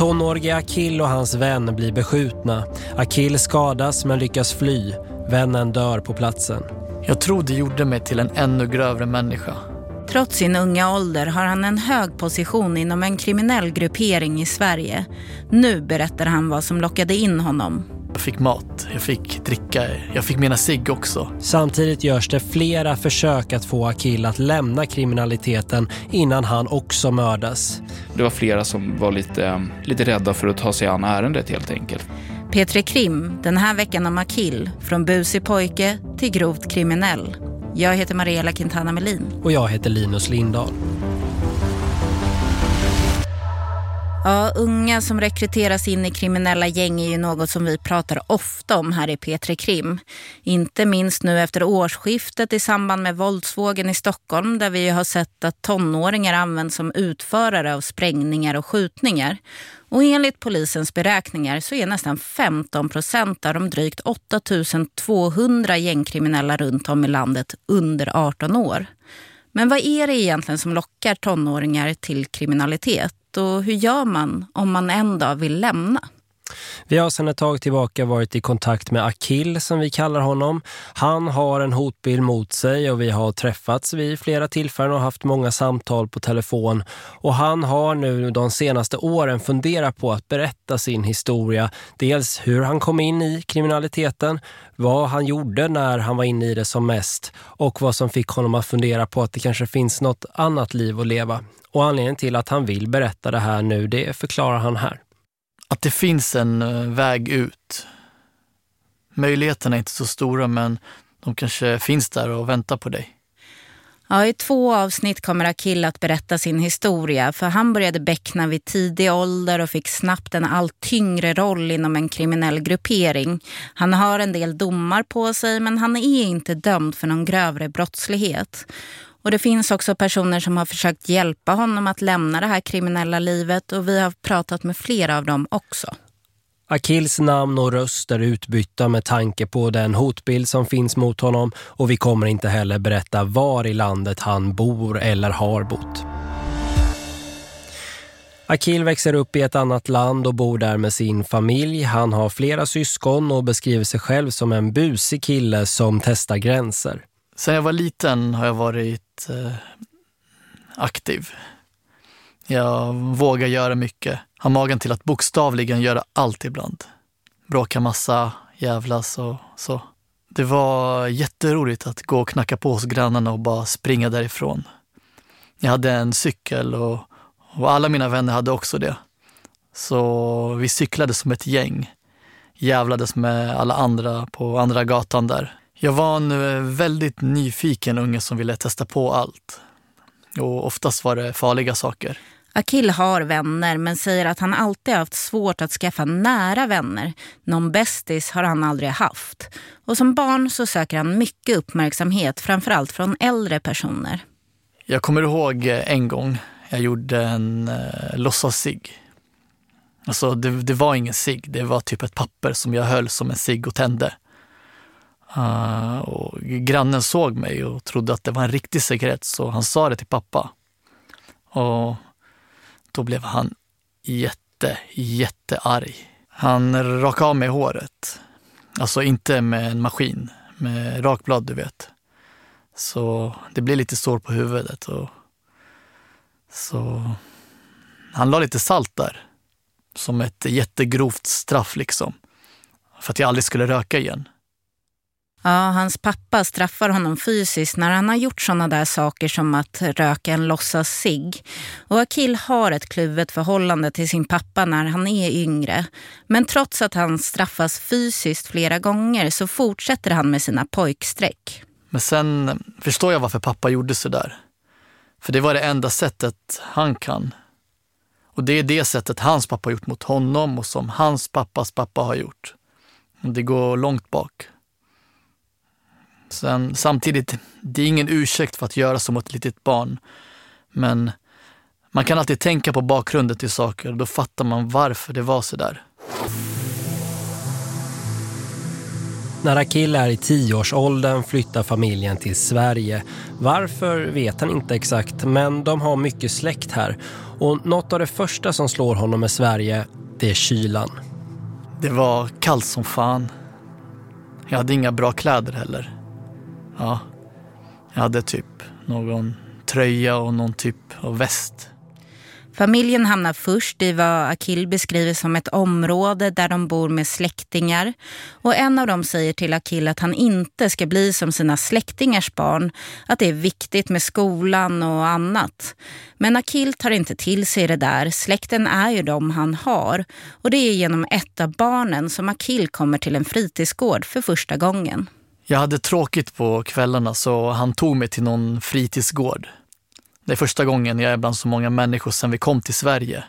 Tonårige Akil och hans vän blir beskjutna. Akil skadas men lyckas fly. Vännen dör på platsen. Jag tror det gjorde mig till en ännu grövre människa. Trots sin unga ålder har han en hög position inom en kriminell gruppering i Sverige. Nu berättar han vad som lockade in honom. Jag fick mat, jag fick dricka, jag fick mina cigg också. Samtidigt görs det flera försök att få Akil att lämna kriminaliteten innan han också mördas. Det var flera som var lite, lite rädda för att ta sig an ärendet helt enkelt. Petri Krim, den här veckan om Akil, från busig pojke till grovt kriminell. Jag heter Mariella Quintana Melin. Och jag heter Linus Lindahl. Ja, unga som rekryteras in i kriminella gäng är ju något som vi pratar ofta om här i P3 Krim. Inte minst nu efter årsskiftet i samband med våldsvågen i Stockholm där vi har sett att tonåringar används som utförare av sprängningar och skjutningar. Och enligt polisens beräkningar så är nästan 15 procent av de drygt 8200 gängkriminella runt om i landet under 18 år. Men vad är det egentligen som lockar tonåringar till kriminalitet? Och hur gör man om man en dag vill lämna? Vi har sedan ett tag tillbaka varit i kontakt med Akil som vi kallar honom. Han har en hotbild mot sig och vi har träffats vid flera tillfällen och haft många samtal på telefon. Och han har nu de senaste åren funderat på att berätta sin historia. Dels hur han kom in i kriminaliteten, vad han gjorde när han var inne i det som mest och vad som fick honom att fundera på att det kanske finns något annat liv att leva. Och anledningen till att han vill berätta det här nu, det förklarar han här. Att det finns en eh, väg ut. Möjligheterna är inte så stora men de kanske finns där och väntar på dig. Ja, I två avsnitt kommer Akil att berätta sin historia för han började bäckna vid tidig ålder och fick snabbt en allt tyngre roll inom en kriminell gruppering. Han har en del domar på sig men han är inte dömd för någon grövre brottslighet. Och det finns också personer som har försökt hjälpa honom att lämna det här kriminella livet och vi har pratat med flera av dem också. Akils namn och röst är utbytta med tanke på den hotbild som finns mot honom och vi kommer inte heller berätta var i landet han bor eller har bott. Akil växer upp i ett annat land och bor där med sin familj. Han har flera syskon och beskriver sig själv som en busig kille som testar gränser. Sen jag var liten har jag varit eh, aktiv. Jag vågar göra mycket. Har magen till att bokstavligen göra allt ibland. Bråka massa, jävlas och så. Det var jätteroligt att gå och knacka på hos grannarna och bara springa därifrån. Jag hade en cykel och, och alla mina vänner hade också det. Så vi cyklade som ett gäng. Jävlades med alla andra på andra gatan där. Jag var en eh, väldigt nyfiken unge som ville testa på allt. Och oftast var det farliga saker. Akil har vänner men säger att han alltid haft svårt att skaffa nära vänner. Någon bästis har han aldrig haft. Och som barn så söker han mycket uppmärksamhet, framförallt från äldre personer. Jag kommer ihåg eh, en gång jag gjorde en eh, låtsas-sig. Alltså det, det var ingen sig, det var typ ett papper som jag höll som en sig och tände. Uh, och grannen såg mig och trodde att det var en riktig cigarett så han sa det till pappa. Och då blev han jätte, jättearg. Han rakade av mig håret. Alltså inte med en maskin, med rakblad du vet. Så det blev lite sår på huvudet. Och så han la lite salt där. Som ett jättegrovt straff liksom. För att jag aldrig skulle röka igen. Ja, hans pappa straffar honom fysiskt när han har gjort sådana där saker som att röka en låtsas sig. Och Akil har ett kluvet förhållande till sin pappa när han är yngre. Men trots att han straffas fysiskt flera gånger så fortsätter han med sina pojksträck. Men sen förstår jag varför pappa gjorde så där. För det var det enda sättet han kan. Och det är det sättet hans pappa har gjort mot honom och som hans pappas pappa har gjort. Det går långt bak. Sen, samtidigt, det är ingen ursäkt för att göra så mot ett litet barn. Men man kan alltid tänka på bakgrunden till saker och då fattar man varför det var så där. När Akil är i tioårsåldern flyttar familjen till Sverige. Varför vet han inte exakt, men de har mycket släkt här. Och något av det första som slår honom med Sverige, det är kylan. Det var kallt som fan. Jag hade inga bra kläder heller. Ja, jag hade typ någon tröja och någon typ av väst. Familjen hamnar först i vad Akil beskriver som ett område där de bor med släktingar. Och en av dem säger till Akil att han inte ska bli som sina släktingars barn. Att det är viktigt med skolan och annat. Men Akil tar inte till sig det där. Släkten är ju de han har. Och det är genom ett av barnen som Akil kommer till en fritidsgård för första gången. Jag hade tråkigt på kvällarna så han tog mig till någon fritidsgård. Det är första gången jag är bland så många människor sedan vi kom till Sverige.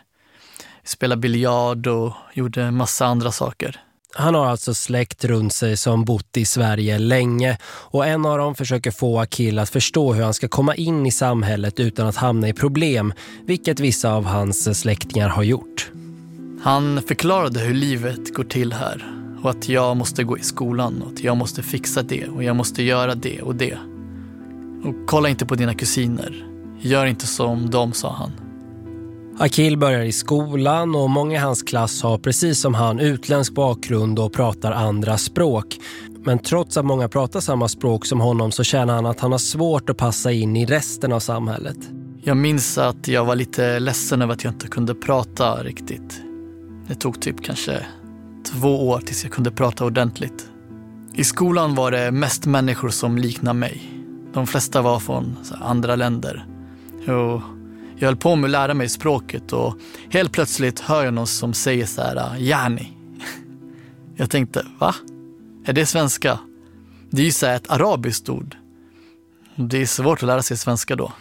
Vi spelade biljard och gjorde massa andra saker. Han har alltså släkt runt sig som bott i Sverige länge och en av dem försöker få Akil att förstå hur han ska komma in i samhället utan att hamna i problem, vilket vissa av hans släktingar har gjort. Han förklarade hur livet går till här och att jag måste gå i skolan och att jag måste fixa det och jag måste göra det och det. Och kolla inte på dina kusiner. Gör inte som de, sa han. Akil börjar i skolan och många i hans klass har precis som han utländsk bakgrund och pratar andra språk. Men trots att många pratar samma språk som honom så känner han att han har svårt att passa in i resten av samhället. Jag minns att jag var lite ledsen över att jag inte kunde prata riktigt. Det tog typ kanske två år tills jag kunde prata ordentligt. I skolan var det mest människor som liknade mig. De flesta var från andra länder. Och jag höll på med att lära mig språket och helt plötsligt hör jag någon som säger så här, ah, yani. Jag tänkte, va? Är det svenska? Det är ju så ett arabiskt ord. Det är svårt att lära sig svenska då.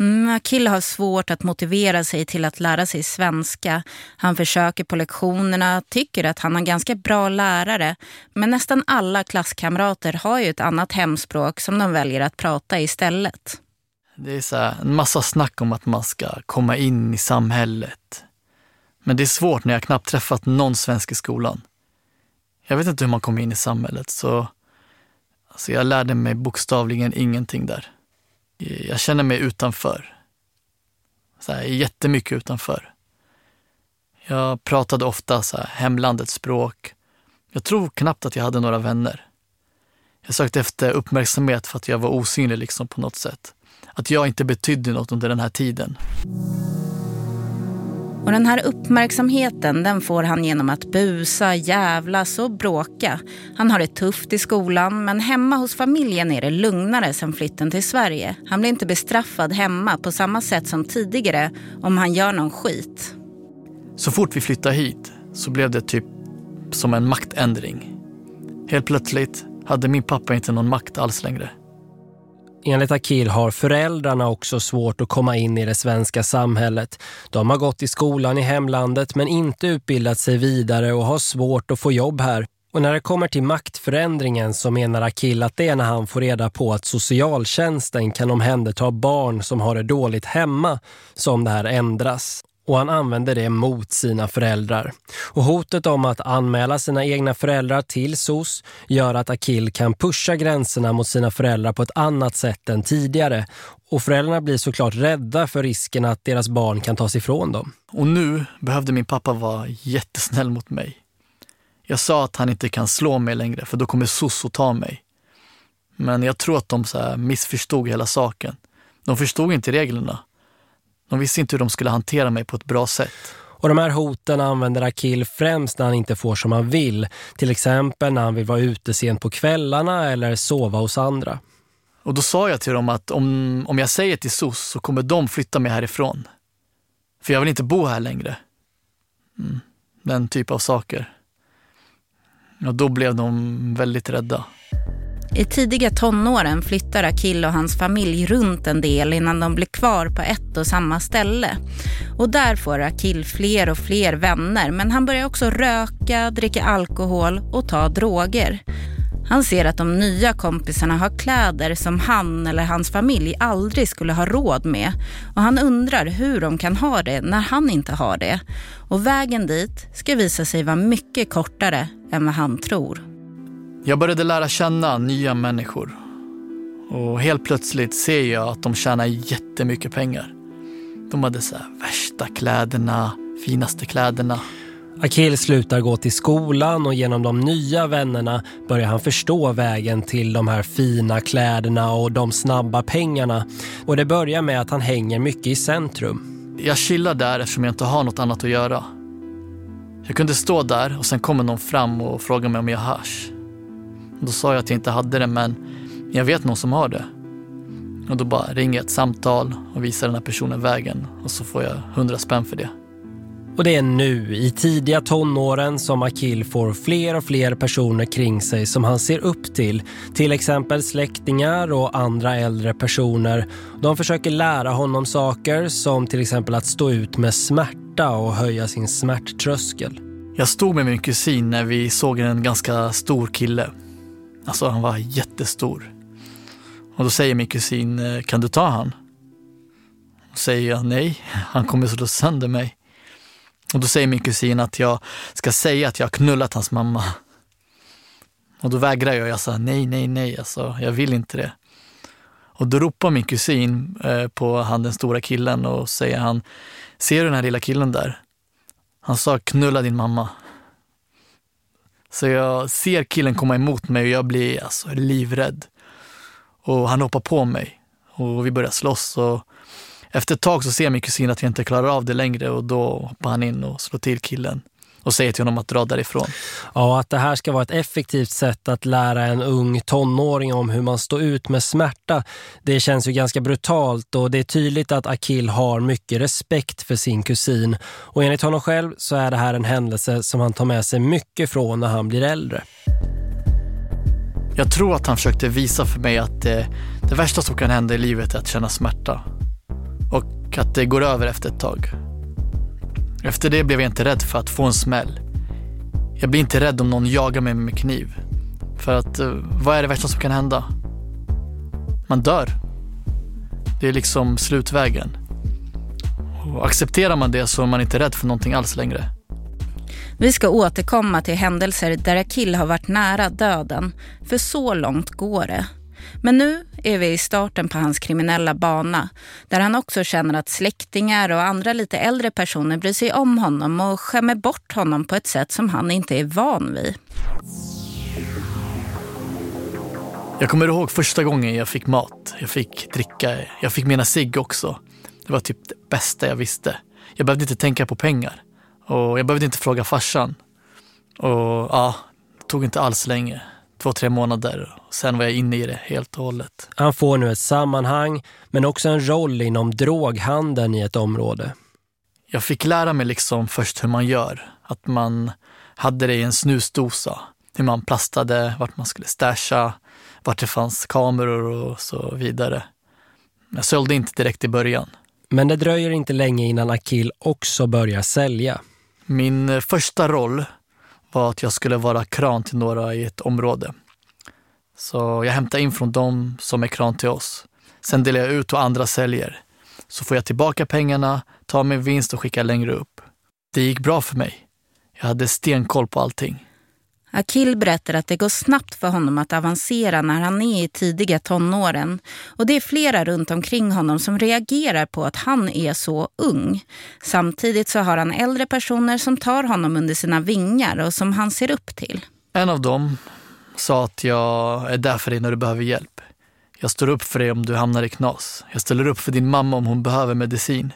Mm, Akil har svårt att motivera sig till att lära sig svenska. Han försöker på lektionerna, tycker att han har ganska bra lärare. Men nästan alla klasskamrater har ju ett annat hemspråk som de väljer att prata istället. Det är så här, en massa snack om att man ska komma in i samhället. Men det är svårt när jag knappt träffat någon svensk i skolan. Jag vet inte hur man kommer in i samhället, så alltså jag lärde mig bokstavligen ingenting där. Jag känner mig utanför. Så här, jättemycket utanför. Jag pratade ofta så här, hemlandets språk. Jag tror knappt att jag hade några vänner. Jag sökte efter uppmärksamhet för att jag var osynlig liksom på något sätt att jag inte betydde något under den här tiden. Och den här uppmärksamheten den får han genom att busa, jävlas och bråka. Han har det tufft i skolan men hemma hos familjen är det lugnare sen flytten till Sverige. Han blir inte bestraffad hemma på samma sätt som tidigare om han gör någon skit. Så fort vi flyttade hit så blev det typ som en maktändring. Helt plötsligt hade min pappa inte någon makt alls längre. Enligt Akil har föräldrarna också svårt att komma in i det svenska samhället. De har gått i skolan i hemlandet men inte utbildat sig vidare och har svårt att få jobb här. Och när det kommer till maktförändringen så menar Akil att det är när han får reda på att socialtjänsten kan omhänderta barn som har det dåligt hemma som det här ändras och han använder det mot sina föräldrar. Och hotet om att anmäla sina egna föräldrar till SOS gör att Akil kan pusha gränserna mot sina föräldrar på ett annat sätt än tidigare. Och föräldrarna blir såklart rädda för risken att deras barn kan tas ifrån dem. Och nu behövde min pappa vara jättesnäll mot mig. Jag sa att han inte kan slå mig längre för då kommer SOS att ta mig. Men jag tror att de så missförstod hela saken. De förstod inte reglerna. De visste inte hur de skulle hantera mig på ett bra sätt. Och de här hoten använder Akil främst när han inte får som han vill. Till exempel när han vill vara ute sent på kvällarna eller sova hos andra. Och då sa jag till dem att om, om jag säger till SOS så kommer de flytta mig härifrån. För jag vill inte bo här längre. Mm. Den typ av saker. Och då blev de väldigt rädda. I tidiga tonåren flyttar Akil och hans familj runt en del innan de blir kvar på ett och samma ställe. Och där får Akil fler och fler vänner men han börjar också röka, dricka alkohol och ta droger. Han ser att de nya kompisarna har kläder som han eller hans familj aldrig skulle ha råd med. Och han undrar hur de kan ha det när han inte har det. Och vägen dit ska visa sig vara mycket kortare än vad han tror. Jag började lära känna nya människor. Och helt plötsligt ser jag att de tjänar jättemycket pengar. De hade så värsta kläderna, finaste kläderna. Akil slutar gå till skolan och genom de nya vännerna börjar han förstå vägen till de här fina kläderna och de snabba pengarna. Och det börjar med att han hänger mycket i centrum. Jag chillar där eftersom jag inte har något annat att göra. Jag kunde stå där och sen kommer någon fram och frågar mig om jag hasch. Då sa jag att jag inte hade det men jag vet någon som har det. Och då bara ringer jag ett samtal och visar den här personen vägen och så får jag hundra spänn för det. Och det är nu, i tidiga tonåren, som Akil får fler och fler personer kring sig som han ser upp till. Till exempel släktingar och andra äldre personer. De försöker lära honom saker som till exempel att stå ut med smärta och höja sin smärttröskel. Jag stod med min kusin när vi såg en ganska stor kille. Alltså han var jättestor. Och då säger min kusin, eh, kan du ta han? Och säger jag nej, han kommer slå sönder mig. Och då säger min kusin att jag ska säga att jag har knullat hans mamma. Och då vägrar jag. Jag sa nej, nej, nej, alltså, jag vill inte det. Och då ropar min kusin eh, på han den stora killen och säger han, ser du den här lilla killen där? Han sa knulla din mamma. Så jag ser killen komma emot mig och jag blir alltså livrädd. Och han hoppar på mig och vi börjar slåss. Och efter ett tag så ser min kusin att jag inte klarar av det längre och då hoppar han in och slår till killen och säger till honom att dra därifrån. Ja, att det här ska vara ett effektivt sätt att lära en ung tonåring om hur man står ut med smärta. Det känns ju ganska brutalt och det är tydligt att Akil har mycket respekt för sin kusin. Och enligt honom själv så är det här en händelse som han tar med sig mycket från när han blir äldre. Jag tror att han försökte visa för mig att det, det värsta som kan hända i livet är att känna smärta. Och att det går över efter ett tag. Efter det blev jag inte rädd för att få en smäll. Jag blir inte rädd om någon jagar mig med kniv. För att eh, vad är det värsta som kan hända? Man dör. Det är liksom slutvägen. Och accepterar man det så är man inte rädd för någonting alls längre. Vi ska återkomma till händelser där Akil har varit nära döden, för så långt går det. Men nu är vi i starten på hans kriminella bana där han också känner att släktingar och andra lite äldre personer bryr sig om honom och skämmer bort honom på ett sätt som han inte är van vid. Jag kommer ihåg första gången jag fick mat. Jag fick dricka. Jag fick mina cigg också. Det var typ det bästa jag visste. Jag behövde inte tänka på pengar. Och jag behövde inte fråga farsan. Och ja, det tog inte alls länge. Två, tre månader. Och sen var jag inne i det helt och hållet. Han får nu ett sammanhang men också en roll inom droghandeln i ett område. Jag fick lära mig liksom först hur man gör. Att man hade det i en snusdosa. Hur man plastade, vart man skulle stasha, vart det fanns kameror och så vidare. Jag sålde inte direkt i början. Men det dröjer inte länge innan Akil också börjar sälja. Min första roll var att jag skulle vara kran till några i ett område. Så jag hämtar in från dem som är kran till oss. Sen delar jag ut och andra säljer. Så får jag tillbaka pengarna, tar min vinst och skickar längre upp. Det gick bra för mig. Jag hade stenkoll på allting. Akil berättar att det går snabbt för honom att avancera när han är i tidiga tonåren. Och det är flera runt omkring honom som reagerar på att han är så ung. Samtidigt så har han äldre personer som tar honom under sina vingar och som han ser upp till. En av dem sa att jag är där för dig när du behöver hjälp. Jag står upp för dig om du hamnar i knas. Jag ställer upp för din mamma om hon behöver medicin.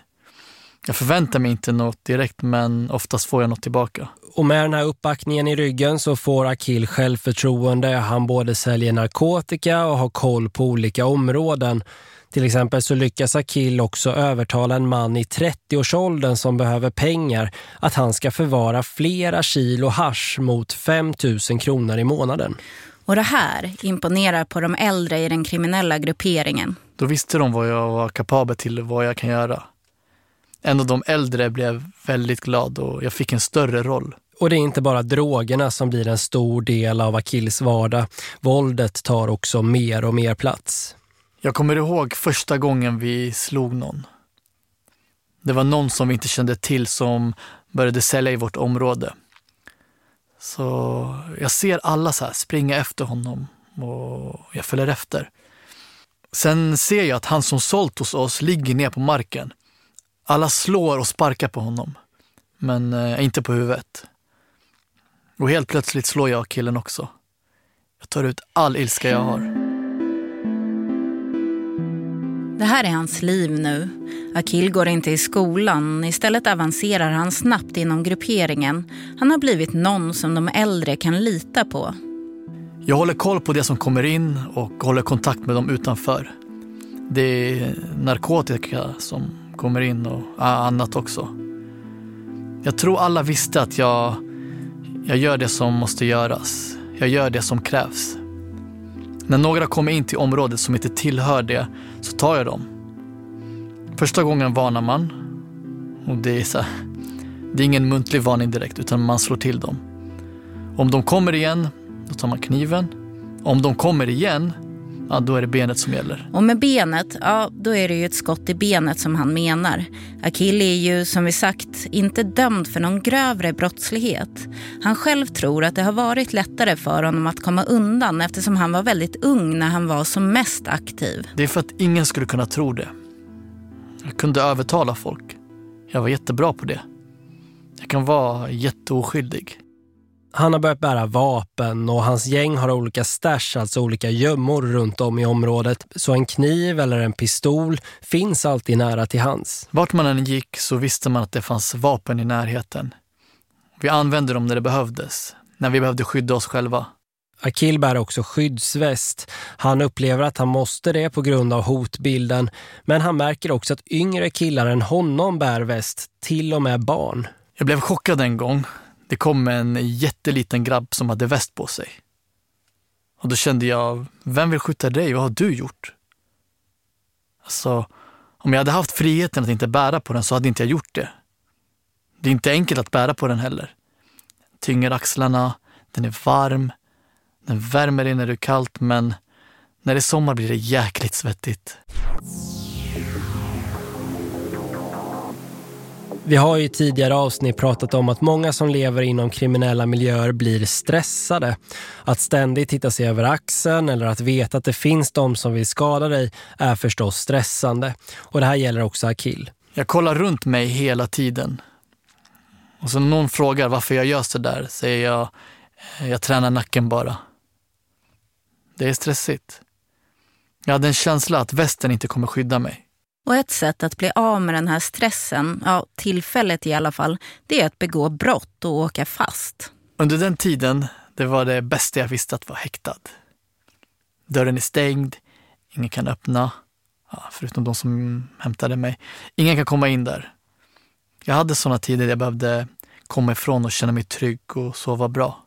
Jag förväntar mig inte något direkt men oftast får jag något tillbaka. Och med den här uppbackningen i ryggen så får Akil självförtroende. Han både säljer narkotika och har koll på olika områden. Till exempel så lyckas Akil också övertala en man i 30-årsåldern som behöver pengar att han ska förvara flera kilo hash mot 5 000 kronor i månaden. Och det här imponerar på de äldre i den kriminella grupperingen. Då visste de vad jag var kapabel till och vad jag kan göra. En av de äldre blev väldigt glad och jag fick en större roll. Och det är inte bara drogerna som blir en stor del av Akils vardag. Våldet tar också mer och mer plats. Jag kommer ihåg första gången vi slog någon. Det var någon som vi inte kände till som började sälja i vårt område. Så jag ser alla så här springa efter honom och jag följer efter. Sen ser jag att han som sålt hos oss ligger ner på marken. Alla slår och sparkar på honom, men eh, inte på huvudet. Och helt plötsligt slår jag killen också. Jag tar ut all ilska jag har. Det här är hans liv nu. Akil går inte i skolan. Istället avancerar han snabbt inom grupperingen. Han har blivit någon som de äldre kan lita på. Jag håller koll på det som kommer in och håller kontakt med dem utanför. Det är narkotika som kommer in och annat också. Jag tror alla visste att jag, jag gör det som måste göras. Jag gör det som krävs. När några kommer in till området som inte tillhör det så tar jag dem. Första gången varnar man. Och det är, så här, det är ingen muntlig varning direkt utan man slår till dem. Om de kommer igen, då tar man kniven. Om de kommer igen, ja, då är det benet som gäller. Och med benet, ja då är det ju ett skott i benet som han menar. Akil är ju som vi sagt inte dömd för någon grövre brottslighet. Han själv tror att det har varit lättare för honom att komma undan eftersom han var väldigt ung när han var som mest aktiv. Det är för att ingen skulle kunna tro det. Jag kunde övertala folk. Jag var jättebra på det. Jag kan vara jätteoskyldig. Han har börjat bära vapen och hans gäng har olika stash, alltså olika gömmor runt om i området. Så en kniv eller en pistol finns alltid nära till hans. Vart man än gick så visste man att det fanns vapen i närheten. Vi använde dem när det behövdes, när vi behövde skydda oss själva. Akil bär också skyddsväst. Han upplever att han måste det på grund av hotbilden. Men han märker också att yngre killar än honom bär väst, till och med barn. Jag blev chockad en gång det kom en jätteliten grabb som hade väst på sig. Och då kände jag, vem vill skjuta dig? Vad har du gjort? Alltså, om jag hade haft friheten att inte bära på den så hade inte jag gjort det. Det är inte enkelt att bära på den heller. Den Tynger axlarna, den är varm, den värmer dig när det är kallt men när det är sommar blir det jäkligt svettigt. Vi har ju tidigare avsnitt pratat om att många som lever inom kriminella miljöer blir stressade. Att ständigt titta sig över axeln eller att veta att det finns de som vill skada dig är förstås stressande. Och det här gäller också Akil. Jag kollar runt mig hela tiden. Och så någon frågar varför jag gör så där säger jag, eh, jag tränar nacken bara. Det är stressigt. Jag hade en känsla att västen inte kommer skydda mig. Och ett sätt att bli av med den här stressen, ja tillfället i alla fall, det är att begå brott och åka fast. Under den tiden, det var det bästa jag visste att vara häktad. Dörren är stängd, ingen kan öppna, ja, förutom de som hämtade mig. Ingen kan komma in där. Jag hade sådana tider där jag behövde komma ifrån och känna mig trygg och sova bra.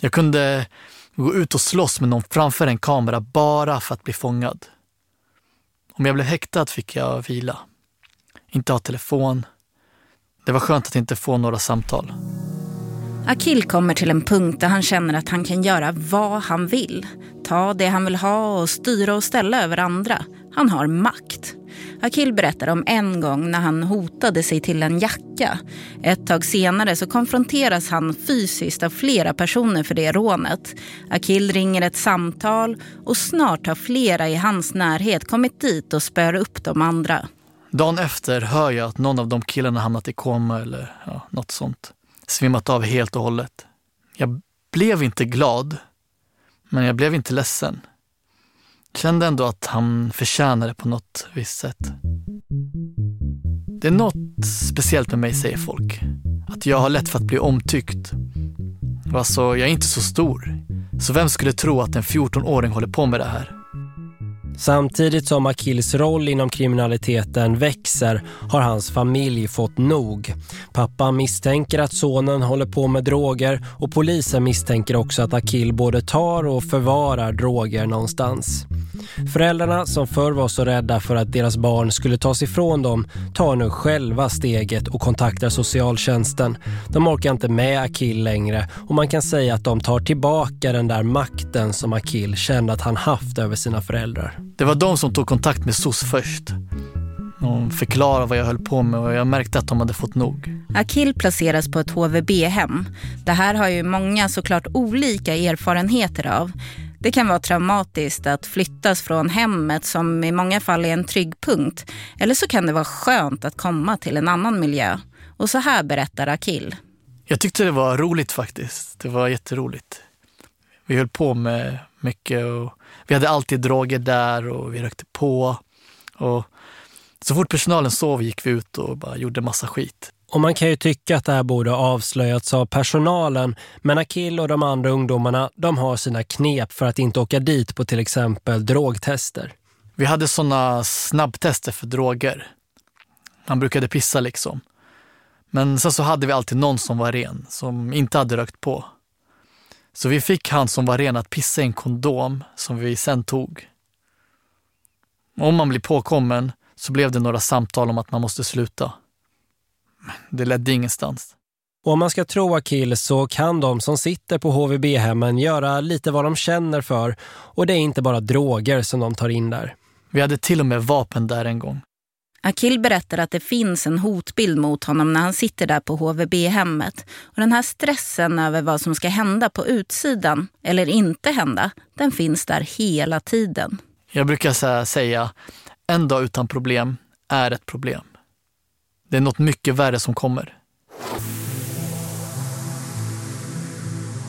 Jag kunde gå ut och slåss med någon framför en kamera bara för att bli fångad. Om jag blev häktad fick jag vila. Inte ha telefon. Det var skönt att inte få några samtal. Akil kommer till en punkt där han känner att han kan göra vad han vill. Ta det han vill ha och styra och ställa över andra. Han har makt. Akil berättar om en gång när han hotade sig till en jacka. Ett tag senare så konfronteras han fysiskt av flera personer för det rånet. Akil ringer ett samtal och snart har flera i hans närhet kommit dit och spör upp de andra. Dagen efter hör jag att någon av de killarna hamnat i koma eller ja, något sånt. Svimmat av helt och hållet. Jag blev inte glad, men jag blev inte ledsen. Kände ändå att han förtjänade på något visst sätt. Det är något speciellt med mig, säger folk. Att jag har lätt för att bli omtyckt. Alltså, jag är inte så stor. Så vem skulle tro att en 14-åring håller på med det här? Samtidigt som Akils roll inom kriminaliteten växer har hans familj fått nog. Pappa misstänker att sonen håller på med droger och polisen misstänker också att Akil både tar och förvarar droger någonstans. Föräldrarna som förr var så rädda för att deras barn skulle tas ifrån dem tar nu själva steget och kontaktar socialtjänsten. De orkar inte med Akil längre och man kan säga att de tar tillbaka den där makten som Akil kände att han haft över sina föräldrar. Det var de som tog kontakt med SOS först. De förklarade vad jag höll på med och jag märkte att de hade fått nog. Akil placeras på ett HVB-hem. Det här har ju många såklart olika erfarenheter av. Det kan vara traumatiskt att flyttas från hemmet som i många fall är en trygg punkt. Eller så kan det vara skönt att komma till en annan miljö. Och så här berättar Akil. Jag tyckte det var roligt faktiskt. Det var jätteroligt. Vi höll på med mycket och vi hade alltid droger där och vi rökte på. Och så fort personalen sov gick vi ut och bara gjorde massa skit. Och man kan ju tycka att det här borde avslöjats av personalen. Men Akil och de andra ungdomarna, de har sina knep för att inte åka dit på till exempel drogtester. Vi hade sådana snabbtester för droger. Han brukade pissa liksom. Men sen så hade vi alltid någon som var ren, som inte hade rökt på. Så vi fick han som var ren att pissa i en kondom som vi sen tog. Om man blir påkommen så blev det några samtal om att man måste sluta. Det ledde ingenstans. Och om man ska tro Akil så kan de som sitter på HVB-hemmen göra lite vad de känner för. Och det är inte bara droger som de tar in där. Vi hade till och med vapen där en gång. Akil berättar att det finns en hotbild mot honom när han sitter där på HVB-hemmet. Och den här stressen över vad som ska hända på utsidan, eller inte hända, den finns där hela tiden. Jag brukar säga, en dag utan problem är ett problem. Det är något mycket värre som kommer.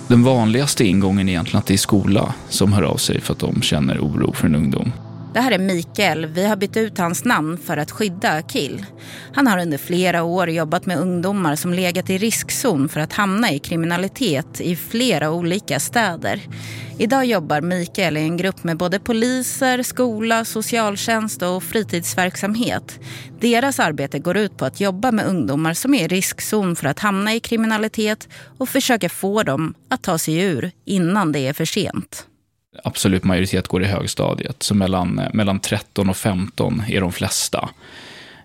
Den vanligaste ingången är egentligen att det är skola som hör av sig för att de känner oro för en ungdom. Det här är Mikael. Vi har bytt ut hans namn för att skydda Akil. Han har under flera år jobbat med ungdomar som legat i riskzon för att hamna i kriminalitet i flera olika städer. Idag jobbar Mikael i en grupp med både poliser, skola, socialtjänst och fritidsverksamhet. Deras arbete går ut på att jobba med ungdomar som är i riskzon för att hamna i kriminalitet och försöka få dem att ta sig ur innan det är för sent absolut majoritet går i högstadiet. Så mellan, eh, mellan 13 och 15 är de flesta.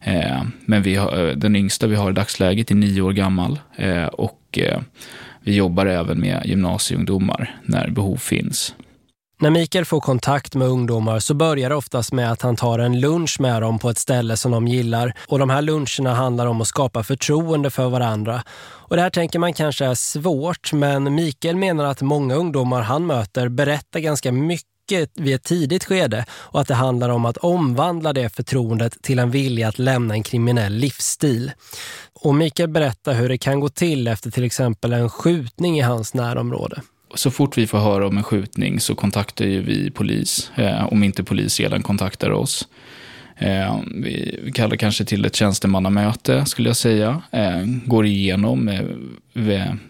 Eh, men vi har, eh, den yngsta vi har i dagsläget är nio år gammal. Eh, och eh, vi jobbar även med gymnasieungdomar när behov finns. När Mikael får kontakt med ungdomar så börjar det oftast med att han tar en lunch med dem på ett ställe som de gillar. Och de här luncherna handlar om att skapa förtroende för varandra. Och det här tänker man kanske är svårt men Mikael menar att många ungdomar han möter berättar ganska mycket vid ett tidigt skede och att det handlar om att omvandla det förtroendet till en vilja att lämna en kriminell livsstil. Och Mikael berättar hur det kan gå till efter till exempel en skjutning i hans närområde så fort vi får höra om en skjutning så kontaktar ju vi polis, eh, om inte polis redan kontaktar oss. Eh, vi kallar kanske till ett tjänstemannamöte skulle jag säga. Eh, går igenom eh,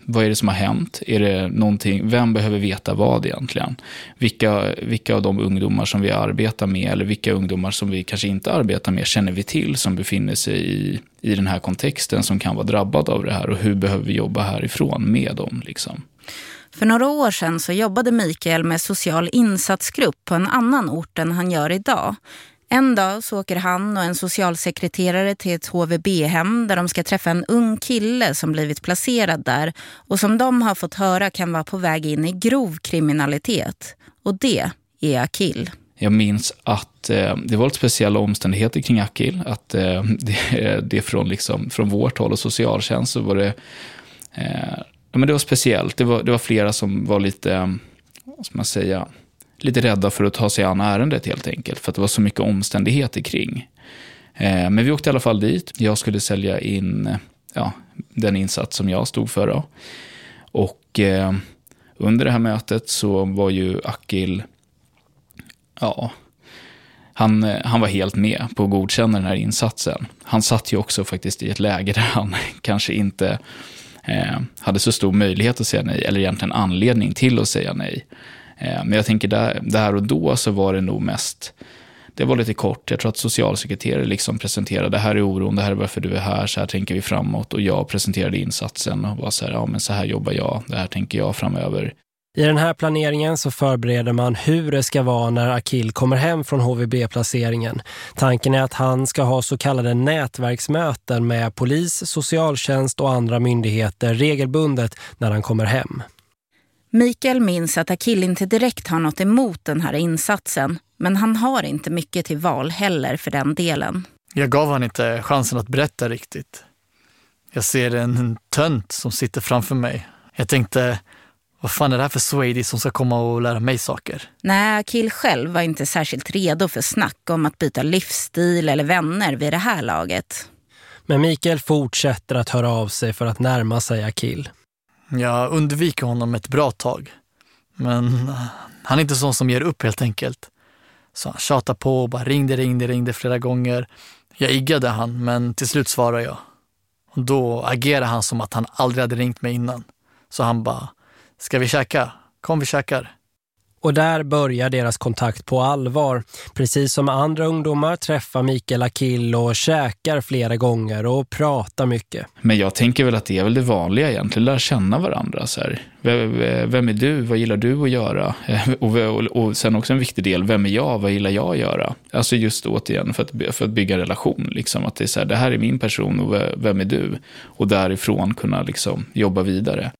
vad är det som har hänt? Är det någonting, vem behöver veta vad egentligen? Vilka, vilka av de ungdomar som vi arbetar med eller vilka ungdomar som vi kanske inte arbetar med känner vi till som befinner sig i, i den här kontexten som kan vara drabbad av det här och hur behöver vi jobba härifrån med dem? Liksom? För några år sedan så jobbade Mikael med social insatsgrupp på en annan ort än han gör idag. En dag så åker han och en socialsekreterare till ett HVB-hem där de ska träffa en ung kille som blivit placerad där och som de har fått höra kan vara på väg in i grov kriminalitet. Och det är Akil. Jag minns att eh, det var lite speciella omständigheter kring Akil. Att eh, det, det från, liksom, från vårt håll och socialtjänst så var det eh, ja, men det var speciellt. Det var, det var flera som var lite, eh, vad ska man säga, lite rädda för att ta sig an ärendet helt enkelt. För att det var så mycket omständigheter kring. Eh, men vi åkte i alla fall dit. Jag skulle sälja in eh, ja, den insats som jag stod för. Då. Och eh, under det här mötet så var ju Akil, ja, han, eh, han var helt med på att godkänna den här insatsen. Han satt ju också faktiskt i ett läge där han kanske inte eh, hade så stor möjlighet att säga nej, eller egentligen anledning till att säga nej. Eh, men jag tänker där, där och då så var det nog mest, det var lite kort. Jag tror att socialsekreterare liksom presenterade, det här är oron, det här är varför du är här, så här tänker vi framåt. Och jag presenterade insatsen och var så här, ja men så här jobbar jag, det här tänker jag framöver. I den här planeringen så förbereder man hur det ska vara när Akil kommer hem från HVB-placeringen. Tanken är att han ska ha så kallade nätverksmöten med polis, socialtjänst och andra myndigheter regelbundet när han kommer hem. Mikael minns att Akil inte direkt har något emot den här insatsen. Men han har inte mycket till val heller för den delen. Jag gav han inte chansen att berätta riktigt. Jag ser en tönt som sitter framför mig. Jag tänkte, vad fan är det här för Swady som ska komma och lära mig saker? Nej, Akil själv var inte särskilt redo för snack om att byta livsstil eller vänner vid det här laget. Men Mikael fortsätter att höra av sig för att närma sig Akil. Jag undviker honom ett bra tag. Men han är inte sån som ger upp helt enkelt. Så han tjatar på och bara ringde, ringde, ringde flera gånger. Jag iggade han, men till slut svarade jag. Och då agerade han som att han aldrig hade ringt mig innan. Så han bara, ska vi käka? Kom vi käkar. Och där börjar deras kontakt på allvar. Precis som andra ungdomar träffar Mikael Akil och käkar flera gånger och pratar mycket. Men jag tänker väl att det är väl det vanliga egentligen, lära känna varandra. Så här. Vem är du? Vad gillar du att göra? Och, och, och sen också en viktig del, vem är jag? Vad gillar jag att göra? Alltså just återigen för att, för att bygga en relation. Liksom. Att det är så här, det här är min person och vem är du? Och därifrån kunna liksom jobba vidare.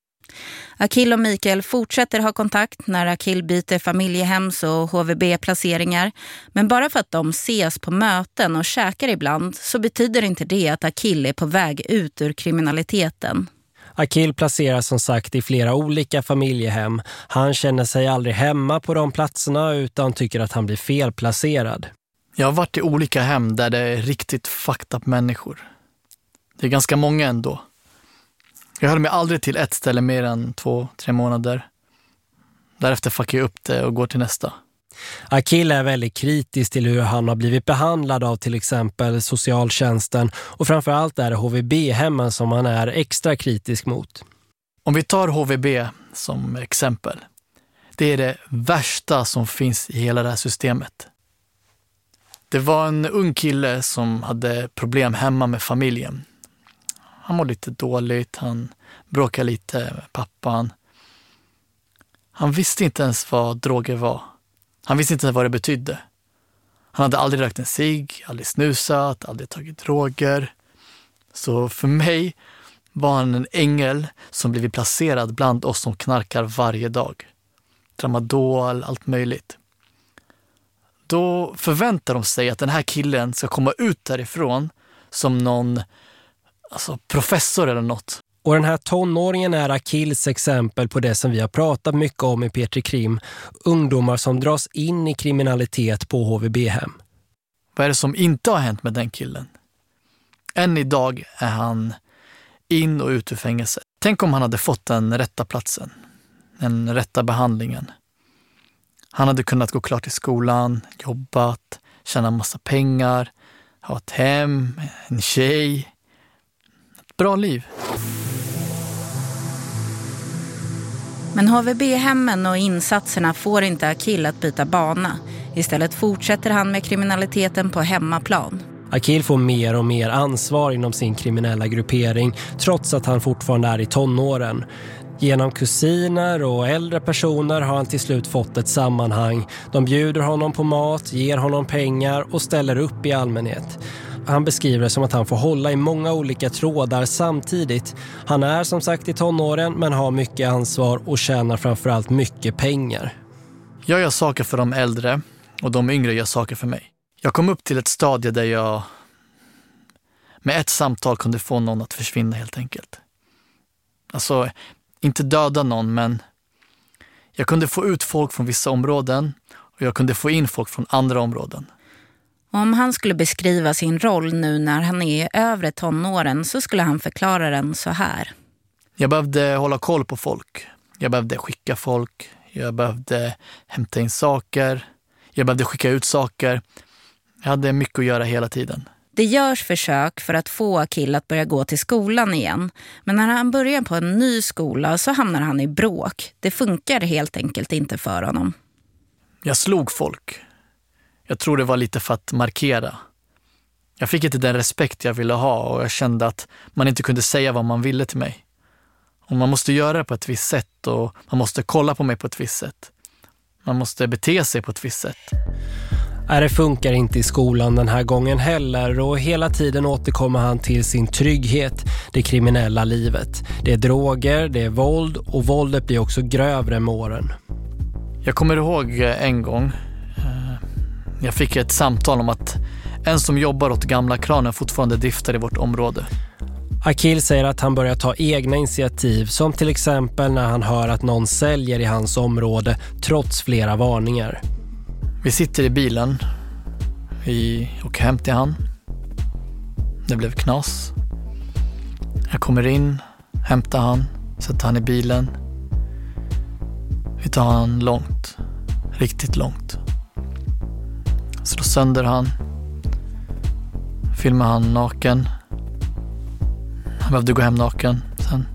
Akil och Mikael fortsätter ha kontakt när Akil byter familjehems- och HVB-placeringar. Men bara för att de ses på möten och käkar ibland så betyder inte det att Akil är på väg ut ur kriminaliteten. Akil placeras som sagt i flera olika familjehem. Han känner sig aldrig hemma på de platserna utan tycker att han blir felplacerad. Jag har varit i olika hem där det är riktigt fucked up människor. Det är ganska många ändå. Jag höll mig aldrig till ett ställe mer än två, tre månader. Därefter fuckar jag upp det och går till nästa. Akil är väldigt kritisk till hur han har blivit behandlad av till exempel socialtjänsten och framförallt är det HVB-hemmen som han är extra kritisk mot. Om vi tar HVB som exempel. Det är det värsta som finns i hela det här systemet. Det var en ung kille som hade problem hemma med familjen. Han mår lite dåligt, han bråkar lite med pappan. Han visste inte ens vad droger var. Han visste inte vad det betydde. Han hade aldrig rökt en cigg, aldrig snusat, aldrig tagit droger. Så för mig var han en ängel som blivit placerad bland oss som knarkar varje dag. Tramadol, allt möjligt. Då förväntar de sig att den här killen ska komma ut därifrån som någon alltså, professor eller något. Och den här tonåringen är Akils exempel på det som vi har pratat mycket om i Petri Krim. Ungdomar som dras in i kriminalitet på HVB-hem. Vad är det som inte har hänt med den killen? Än idag är han in och ut ur fängelset. Tänk om han hade fått den rätta platsen, den rätta behandlingen. Han hade kunnat gå klart i skolan, jobbat, tjäna massa pengar, ha ett hem, en tjej, bra liv. Men HVB-hemmen och insatserna får inte Akil att byta bana. Istället fortsätter han med kriminaliteten på hemmaplan. Akil får mer och mer ansvar inom sin kriminella gruppering trots att han fortfarande är i tonåren. Genom kusiner och äldre personer har han till slut fått ett sammanhang. De bjuder honom på mat, ger honom pengar och ställer upp i allmänhet. Han beskriver det som att han får hålla i många olika trådar samtidigt. Han är som sagt i tonåren men har mycket ansvar och tjänar framförallt mycket pengar. Jag gör saker för de äldre och de yngre gör saker för mig. Jag kom upp till ett stadie där jag med ett samtal kunde få någon att försvinna helt enkelt. Alltså, inte döda någon, men jag kunde få ut folk från vissa områden och jag kunde få in folk från andra områden. Om han skulle beskriva sin roll nu när han är i övre tonåren så skulle han förklara den så här. Jag behövde hålla koll på folk. Jag behövde skicka folk. Jag behövde hämta in saker. Jag behövde skicka ut saker. Jag hade mycket att göra hela tiden. Det görs försök för att få Akil att börja gå till skolan igen. Men när han börjar på en ny skola så hamnar han i bråk. Det funkar helt enkelt inte för honom. Jag slog folk. Jag tror det var lite för att markera. Jag fick inte den respekt jag ville ha och jag kände att man inte kunde säga vad man ville till mig. Och man måste göra det på ett visst sätt och man måste kolla på mig på ett visst sätt. Man måste bete sig på ett visst sätt. Det funkar inte i skolan den här gången heller och hela tiden återkommer han till sin trygghet, det kriminella livet. Det är droger, det är våld och våldet blir också grövre med åren. Jag kommer ihåg en gång jag fick ett samtal om att en som jobbar åt gamla kranen fortfarande driftar i vårt område. Akil säger att han börjar ta egna initiativ som till exempel när han hör att någon säljer i hans område trots flera varningar. Vi sitter i bilen. Vi åker hem till han. Det blev knas. Jag kommer in, hämtar han, sätter han i bilen. Vi tar han långt. Riktigt långt. Slår sönder han. Filmar han naken. Han behövde gå hem naken sen.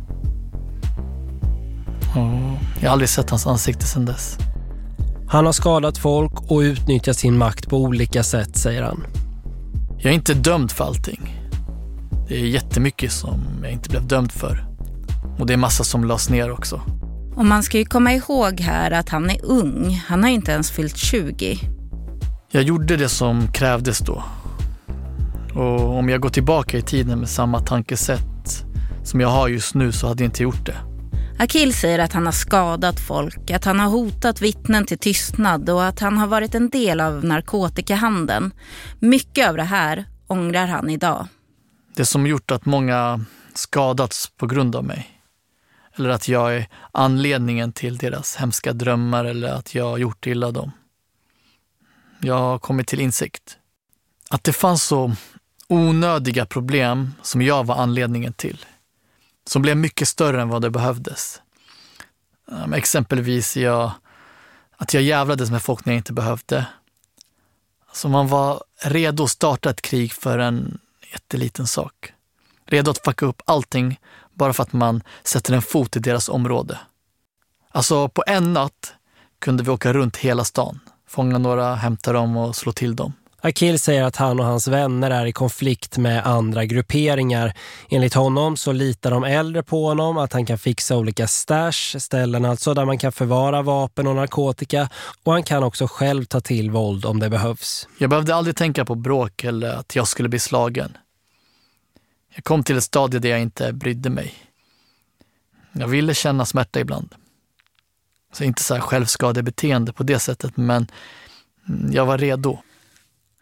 Och jag har aldrig sett hans ansikte sedan dess. Han har skadat folk och utnyttjat sin makt på olika sätt, säger han. Jag är inte dömd för allting. Det är jättemycket som jag inte blev dömd för. Och det är massa som lades ner också. Och man ska ju komma ihåg här att han är ung. Han har inte ens fyllt 20. Jag gjorde det som krävdes då. Och om jag går tillbaka i tiden med samma tankesätt som jag har just nu så hade jag inte gjort det. Akil säger att han har skadat folk, att han har hotat vittnen till tystnad och att han har varit en del av narkotikahandeln. Mycket av det här ångrar han idag. Det som gjort att många skadats på grund av mig. Eller att jag är anledningen till deras hemska drömmar eller att jag har gjort illa dem. Jag har kommit till insikt. Att det fanns så onödiga problem som jag var anledningen till. Som blev mycket större än vad det behövdes. Ehm, exempelvis jag, att jag jävlades med folk när jag inte behövde. Så man var redo att starta ett krig för en jätteliten sak. Redo att fucka upp allting bara för att man sätter en fot i deras område. Alltså på en natt kunde vi åka runt hela stan, fånga några, hämta dem och slå till dem. Akil säger att han och hans vänner är i konflikt med andra grupperingar. Enligt honom så litar de äldre på honom att han kan fixa olika stash, ställen alltså där man kan förvara vapen och narkotika. Och han kan också själv ta till våld om det behövs. Jag behövde aldrig tänka på bråk eller att jag skulle bli slagen. Jag kom till ett stadie där jag inte brydde mig. Jag ville känna smärta ibland. Så inte så här självskadebeteende på det sättet, men jag var redo.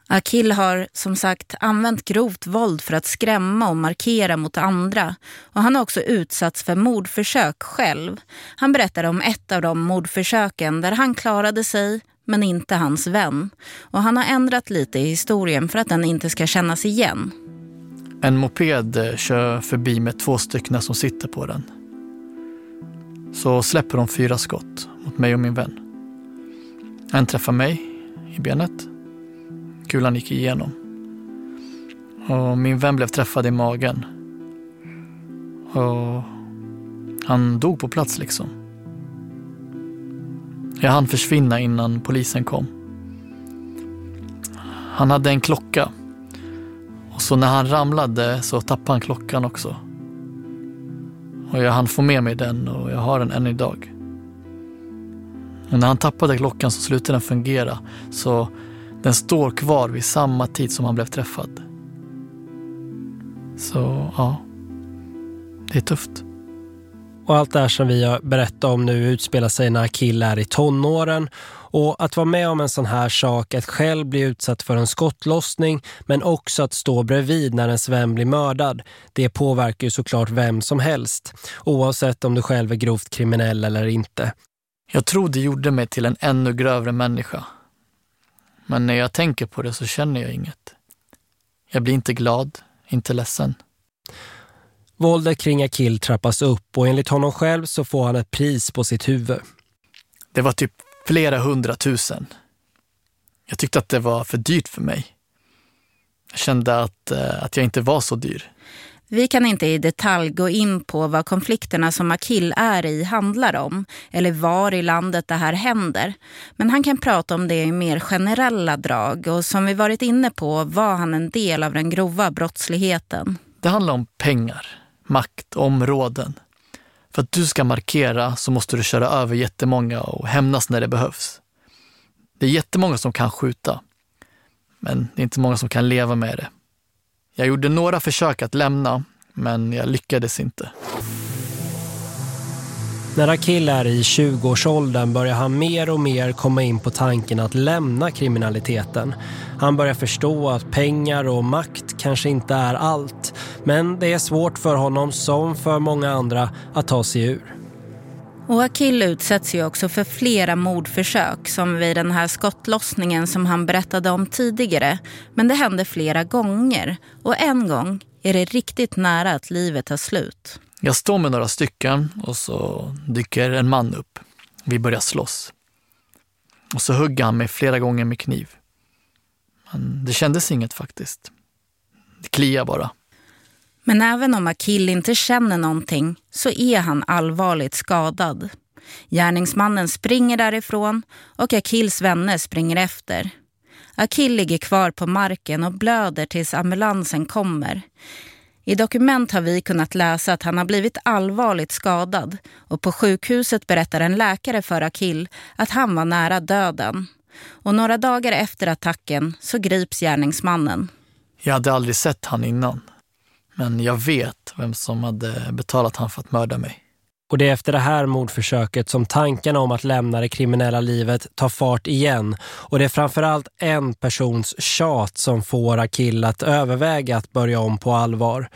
Akil har som sagt använt grovt våld för att skrämma och markera mot andra. Och han har också utsatts för mordförsök själv. Han berättar om ett av de mordförsöken där han klarade sig men inte hans vän. Och han har ändrat lite i historien för att den inte ska kännas igen. En moped eh, kör förbi med två stycken som sitter på den. Så släpper de fyra skott mot mig och min vän. En träffar mig i benet Kulan gick igenom. Och min vän blev träffad i magen. Och han dog på plats liksom. Jag hann försvinna innan polisen kom. Han hade en klocka. Och så när han ramlade så tappade han klockan också. Och jag hann få med mig den och jag har den än idag. Men när han tappade klockan så slutade den fungera. Så den står kvar vid samma tid som han blev träffad. Så ja, det är tufft. Och allt det här som vi har berättat om nu utspelar sig när Akil är i tonåren. Och att vara med om en sån här sak, att själv bli utsatt för en skottlossning men också att stå bredvid när ens vän blir mördad, det påverkar ju såklart vem som helst. Oavsett om du själv är grovt kriminell eller inte. Jag tror det gjorde mig till en ännu grövre människa. Men när jag tänker på det så känner jag inget. Jag blir inte glad, inte ledsen. Våldet kring Akil trappas upp och enligt honom själv så får han ett pris på sitt huvud. Det var typ flera hundratusen. Jag tyckte att det var för dyrt för mig. Jag kände att, eh, att jag inte var så dyr. Vi kan inte i detalj gå in på vad konflikterna som Akil är i handlar om eller var i landet det här händer. Men han kan prata om det i mer generella drag och som vi varit inne på var han en del av den grova brottsligheten. Det handlar om pengar, makt, områden. För att du ska markera så måste du köra över jättemånga och hämnas när det behövs. Det är jättemånga som kan skjuta, men det är inte många som kan leva med det. Jag gjorde några försök att lämna, men jag lyckades inte. När Akil är i 20-årsåldern börjar han mer och mer komma in på tanken att lämna kriminaliteten. Han börjar förstå att pengar och makt kanske inte är allt. Men det är svårt för honom som för många andra att ta sig ur. Och Akil utsätts ju också för flera mordförsök som vid den här skottlossningen som han berättade om tidigare. Men det hände flera gånger och en gång är det riktigt nära att livet tar slut. Jag står med några stycken och så dyker en man upp. Vi börjar slåss. Och så hugger han mig flera gånger med kniv. Men det kändes inget faktiskt. Det kliar bara. Men även om Akil inte känner någonting så är han allvarligt skadad. Gärningsmannen springer därifrån och Akils vänner springer efter. Akil ligger kvar på marken och blöder tills ambulansen kommer. I dokument har vi kunnat läsa att han har blivit allvarligt skadad och på sjukhuset berättar en läkare för Akil att han var nära döden. Och några dagar efter attacken så grips gärningsmannen. Jag hade aldrig sett han innan. Men jag vet vem som hade betalat han för att mörda mig. Och det är efter det här mordförsöket som tanken om att lämna det kriminella livet tar fart igen. Och det är framförallt en persons tjat som får Akil att överväga att börja om på allvar.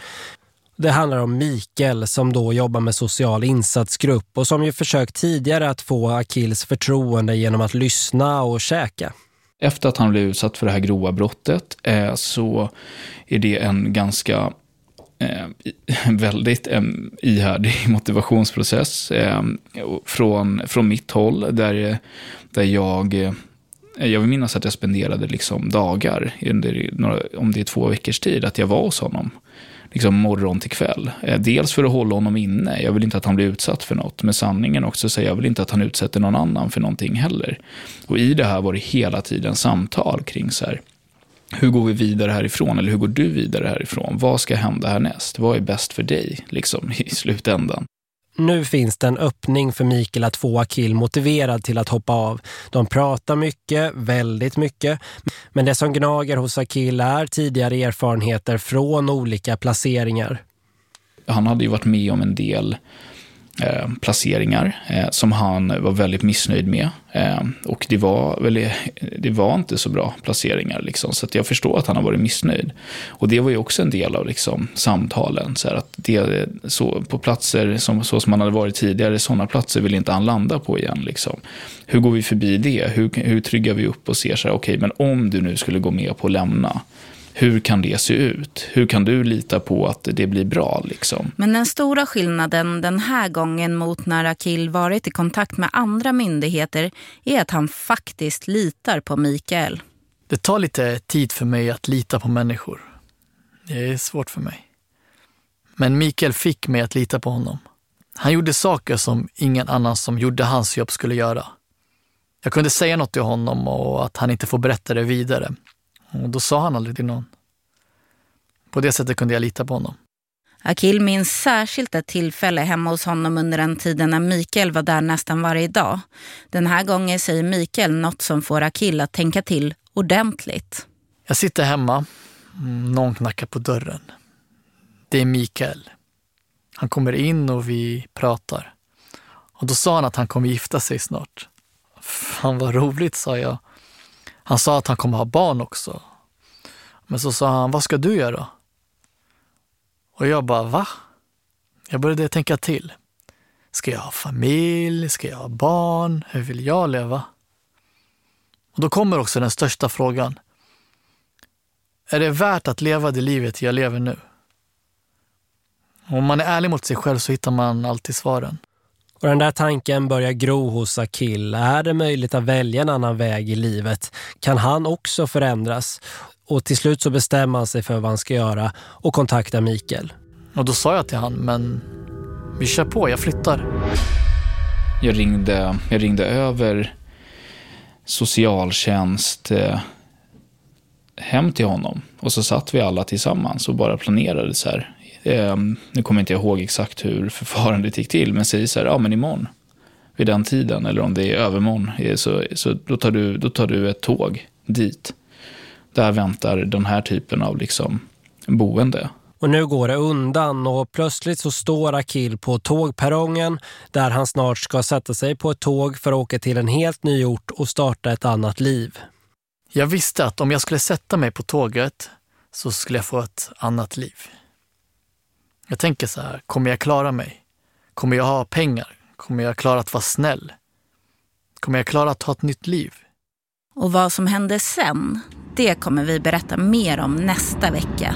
Det handlar om Mikael som då jobbar med social insatsgrupp och som ju försökt tidigare att få Akils förtroende genom att lyssna och käka. Efter att han blev utsatt för det här grova brottet eh, så är det en ganska eh, väldigt en ihärdig motivationsprocess eh, från, från mitt håll där, där jag eh, jag vill minnas att jag spenderade liksom dagar, under några, om det är två veckors tid, att jag var hos honom. Liksom morgon till kväll. Eh, dels för att hålla honom inne. Jag vill inte att han blir utsatt för något. Men sanningen också säger jag vill inte att han utsätter någon annan för någonting heller. Och i det här var det hela tiden samtal kring så här, hur går vi vidare härifrån? Eller hur går du vidare härifrån? Vad ska hända härnäst? Vad är bäst för dig liksom, i slutändan? Nu finns det en öppning för Mikael att få Akil motiverad till att hoppa av. De pratar mycket, väldigt mycket. Men det som gnager hos Akil är tidigare erfarenheter från olika placeringar. Han hade ju varit med om en del Eh, placeringar eh, som han var väldigt missnöjd med. Eh, och det var, väl, det var inte så bra placeringar. Liksom, så jag förstår att han har varit missnöjd. Och det var ju också en del av liksom, samtalen. Så att det, så, på platser som, så som han hade varit tidigare, sådana platser vill inte han landa på igen. Liksom. Hur går vi förbi det? Hur, hur tryggar vi upp och ser så här, okej, okay, men om du nu skulle gå med på att lämna, hur kan det se ut? Hur kan du lita på att det blir bra? Liksom? Men den stora skillnaden den här gången mot när Akil varit i kontakt med andra myndigheter är att han faktiskt litar på Mikael. Det tar lite tid för mig att lita på människor. Det är svårt för mig. Men Mikael fick mig att lita på honom. Han gjorde saker som ingen annan som gjorde hans jobb skulle göra. Jag kunde säga något till honom och att han inte får berätta det vidare. Och då sa han aldrig till någon. På det sättet kunde jag lita på honom. Akil minns särskilt ett tillfälle hemma hos honom under den tiden när Mikael var där nästan varje dag. Den här gången säger Mikael något som får Akil att tänka till ordentligt. Jag sitter hemma. Någon knackar på dörren. Det är Mikael. Han kommer in och vi pratar. Och då sa han att han kommer gifta sig snart. Fan vad roligt, sa jag. Han sa att han kommer ha barn också. Men så sa han, vad ska du göra? Och jag bara, va? Jag började tänka till. Ska jag ha familj? Ska jag ha barn? Hur vill jag leva? Och då kommer också den största frågan. Är det värt att leva det livet jag lever nu? Om man är ärlig mot sig själv så hittar man alltid svaren. Och den där tanken börjar gro hos Akil. Är det möjligt att välja en annan väg i livet? Kan han också förändras? Och till slut så bestämmer han sig för vad han ska göra och kontaktar Mikael. Och då sa jag till han, men vi kör på, jag flyttar. Jag ringde, jag ringde över socialtjänst eh, hem till honom. Och så satt vi alla tillsammans och bara planerade så här. Eh, nu kommer jag inte ihåg exakt hur förfarandet gick till, men säg så här, ja men imorgon vid den tiden, eller om det är övermorgon, eh, så, så då, tar du, då tar du ett tåg dit. Där väntar den här typen av liksom boende. Och nu går det undan och plötsligt så står Akil på tågperrongen där han snart ska sätta sig på ett tåg för att åka till en helt ny ort och starta ett annat liv. Jag visste att om jag skulle sätta mig på tåget så skulle jag få ett annat liv. Jag tänker så här, kommer jag klara mig? Kommer jag ha pengar? Kommer jag klara att vara snäll? Kommer jag klara att ha ett nytt liv? Och vad som hände sen, det kommer vi berätta mer om nästa vecka.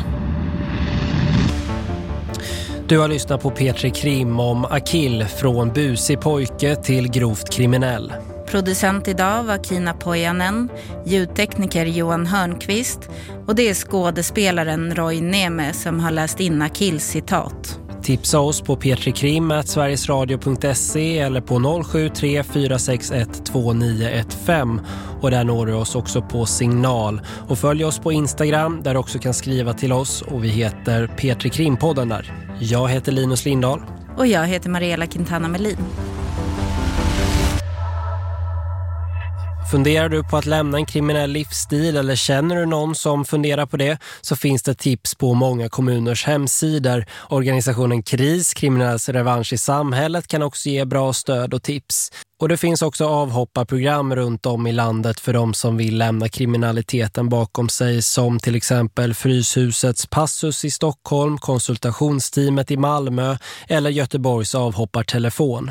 Du har lyssnat på Petri Krim om Akil från busig pojke till grovt kriminell. Producent idag var Kina Pojanen, ljudtekniker Johan Hörnqvist och det är skådespelaren Roy Neme som har läst in Akils citat. Tipsa oss på petrikrim.sverigesradio.se eller på 073 461 2915 och där når du oss också på signal. Och följ oss på Instagram där du också kan skriva till oss och vi heter Petri Krimpodden där. Jag heter Linus Lindahl. Och jag heter Mariella Quintana Melin. Funderar du på att lämna en kriminell livsstil eller känner du någon som funderar på det så finns det tips på många kommuners hemsidor. Organisationen KRIS, Kriminells revansch i samhället, kan också ge bra stöd och tips. Och det finns också avhopparprogram runt om i landet för de som vill lämna kriminaliteten bakom sig som till exempel Fryshusets Passus i Stockholm, konsultationsteamet i Malmö eller Göteborgs avhoppartelefon.